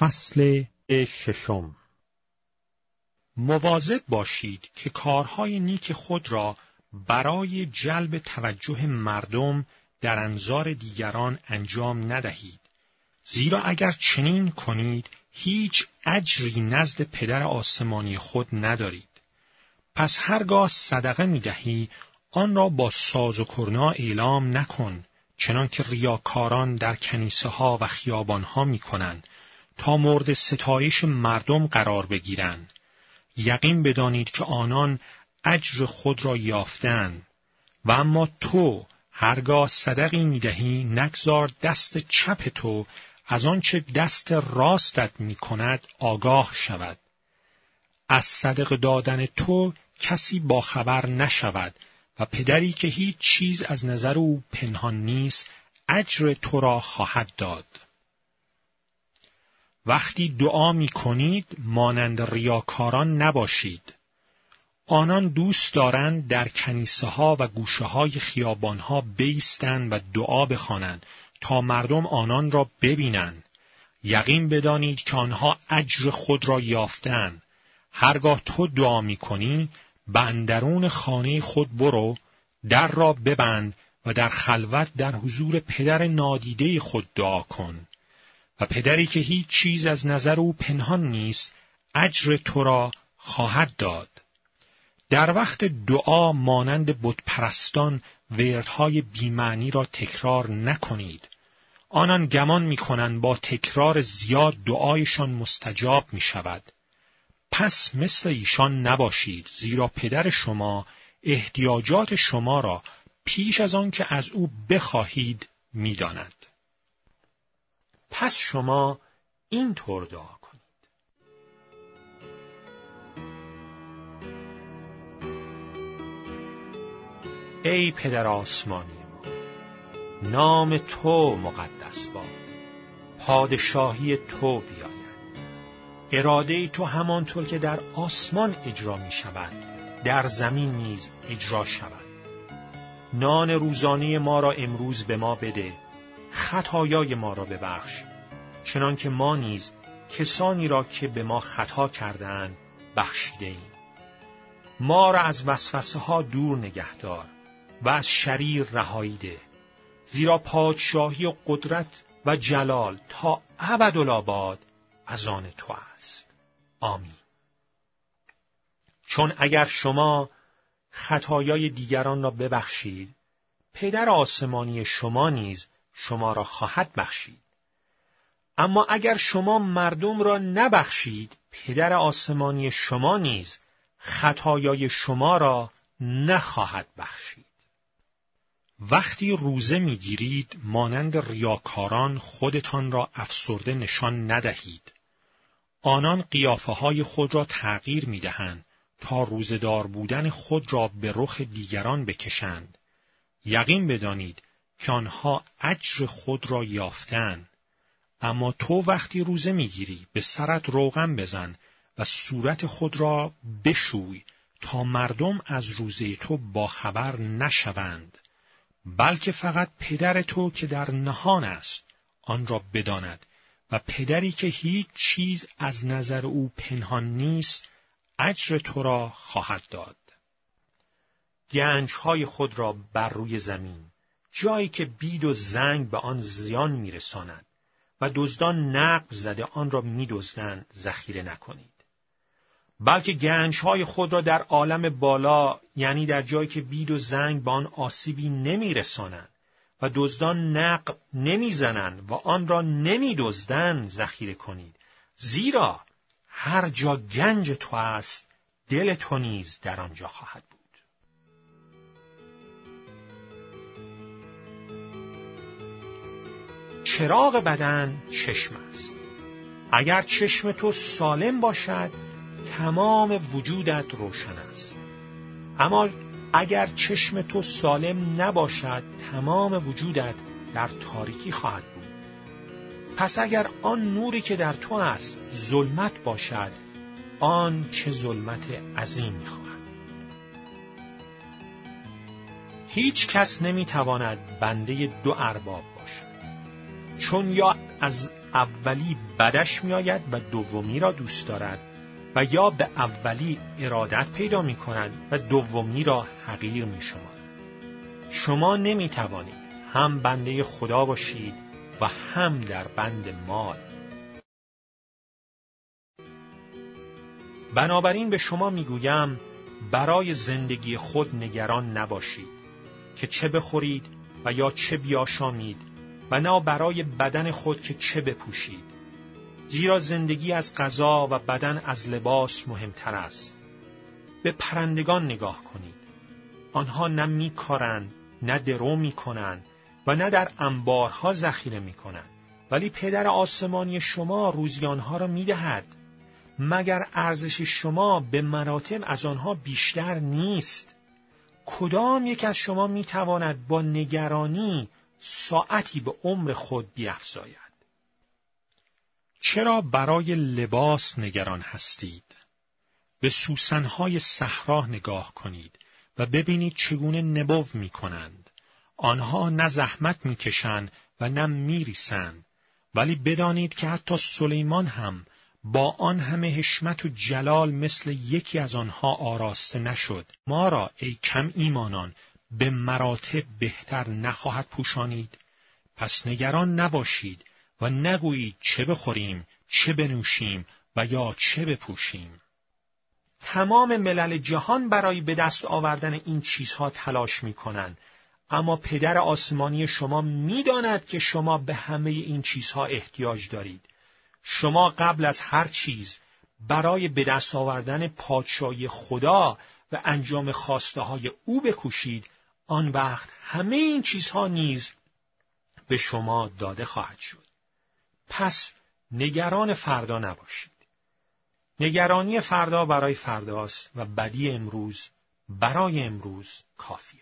فصل ششم. مواظب باشید که کارهای نیک خود را برای جلب توجه مردم در انظار دیگران انجام ندهید. زیرا اگر چنین کنید هیچ اجری نزد پدر آسمانی خود ندارید. پس هرگاه صدقه می دهی آن را با ساز و کرنا اعلام نکن چنانکه ریاکاران در کنیسه ها و خیابان ها می کنند تا مورد ستایش مردم قرار بگیرند یقین بدانید که آنان اجر خود را یافتند و اما تو هرگاه صدقی می‌دهی نگذار دست چپ تو از آنچه دست راستت می کند آگاه شود. از صدق دادن تو کسی باخبر نشود و پدری که هیچ چیز از نظر او پنهان نیست اجر تو را خواهد داد. وقتی دعا می کنید مانند ریاکاران نباشید. آنان دوست دارند در کنیسه ها و گوشه های خیابان ها بیستند و دعا بخوانند تا مردم آنان را ببینند. یقین بدانید که آنها اجر خود را یافتند. هرگاه تو دعا می کنی به اندرون خانه خود برو در را ببند و در خلوت در حضور پدر نادیده خود دعا کن. و پدری که هیچ چیز از نظر او پنهان نیست اجر تو را خواهد داد. در وقت دعا مانند بتپرستان وردهای بیمعنی را تکرار نکنید. آنان گمان می‌کنند با تکرار زیاد دعایشان مستجاب می شود. پس مثل ایشان نباشید زیرا پدر شما احتیاجات شما را پیش از آن که از او بخواهید می‌داند. پس شما این طور دعا کنید. ای پدر آسمانی ما نام تو مقدس باد. پادشاهی تو بیاید. اراده تو همانطور که در آسمان اجرا می شود در زمین نیز اجرا شود. نان روزانه ما را امروز به ما بده خطایای ما را ببخش. چنانکه ما نیز کسانی را که به ما خطا کردند بخشیده ایم. ما را از وسوسه ها دور نگهدار و از شریر رهایی ده. زیرا پادشاهی و قدرت و جلال تا ابدالآباد از آن تو است. آمین. چون اگر شما خطایای دیگران را ببخشید پدر آسمانی شما نیز شما را خواهد بخشید. اما اگر شما مردم را نبخشید، پدر آسمانی شما نیز خطایای شما را نخواهد بخشید. وقتی روزه می‌گیرید مانند ریاکاران خودتان را افسرده نشان ندهید. آنان قیافه های خود را تغییر می دهند تا روزدار بودن خود را به رخ دیگران بکشند. یقین بدانید که آنها اجر خود را یافتن. اما تو وقتی روزه می‌گیری به سرت روغن بزن و صورت خود را بشوی تا مردم از روزه تو باخبر نشوند. بلکه فقط پدر تو که در نهان است آن را بداند و پدری که هیچ چیز از نظر او پنهان نیست اجر تو را خواهد داد. گنجهای خود را بر روی زمین جایی که بید و زنگ به آن زیان میرساند و دزدان نقب زده آن را میدزدند ذخیره نکنید. بلکه گنجهای خود را در عالم بالا یعنی در جایی که بید و زنگ به آن آسیبی نمیرسانند و دزدان نقب نمی‌زنند و آن را نمیدزدند ذخیره کنید. زیرا هر جا گنج تو است دل تو نیز در آنجا خواهد چراغ بدن چشم است. اگر چشم تو سالم باشد تمام وجودت روشن است. اما اگر چشم تو سالم نباشد تمام وجودت در تاریکی خواهد بود. پس اگر آن نوری که در تو است ظلمت باشد آن چه ظلمت عظیم می‌خواهد. هیچ کس نمی‌تواند بنده دو ارباب چون یا از اولی بدش میآید و دومی را دوست دارد و یا به اولی ارادت پیدا می کند و دومی را حقیر می شما. شما نمی توانید هم بنده خدا باشید و هم در بند مال. بنابراین به شما می‌گویم برای زندگی خود نگران نباشید که چه بخورید و یا چه بیاشامید و نه برای بدن خود که چه بپوشید. زیرا زندگی از غذا و بدن از لباس مهمتر است. به پرندگان نگاه کنید. آنها نه میکارند نه درو می‌کنند و نه در انبارها ذخیره می‌کنند. ولی پدر آسمانی شما روزی آنها را می‌دهد. مگر ارزش شما به مراتب از آنها بیشتر نیست؟ کدام یک از شما می‌تواند با نگرانی ساعتی به عمر خود بیافزاید چرا برای لباس نگران هستید؟ به سوسنهای صحرا نگاه کنید و ببینید چگونه نبو می کنند. آنها نه زحمت می‌کشند و نه میریسند. ولی بدانید که حتی سلیمان هم با آن همه حشمت و جلال مثل یکی از آنها آراسته نشد. ما را ای کم ایمانان به مراتب بهتر نخواهد پوشانید. پس نگران نباشید و نگویید چه بخوریم چه بنوشیم و یا چه بپوشیم. تمام ملل جهان برای به دست آوردن این چیزها تلاش می کنند اما پدر آسمانی شما می‌داند که شما به همه این چیزها احتیاج دارید. شما قبل از هر چیز برای به دست آوردن پادشاهی خدا و انجام خواسته های او بکوشید آن وقت همه این چیزها نیز به شما داده خواهد شد. پس نگران فردا نباشید. نگرانی فردا برای فرداست و بدی امروز برای امروز کافی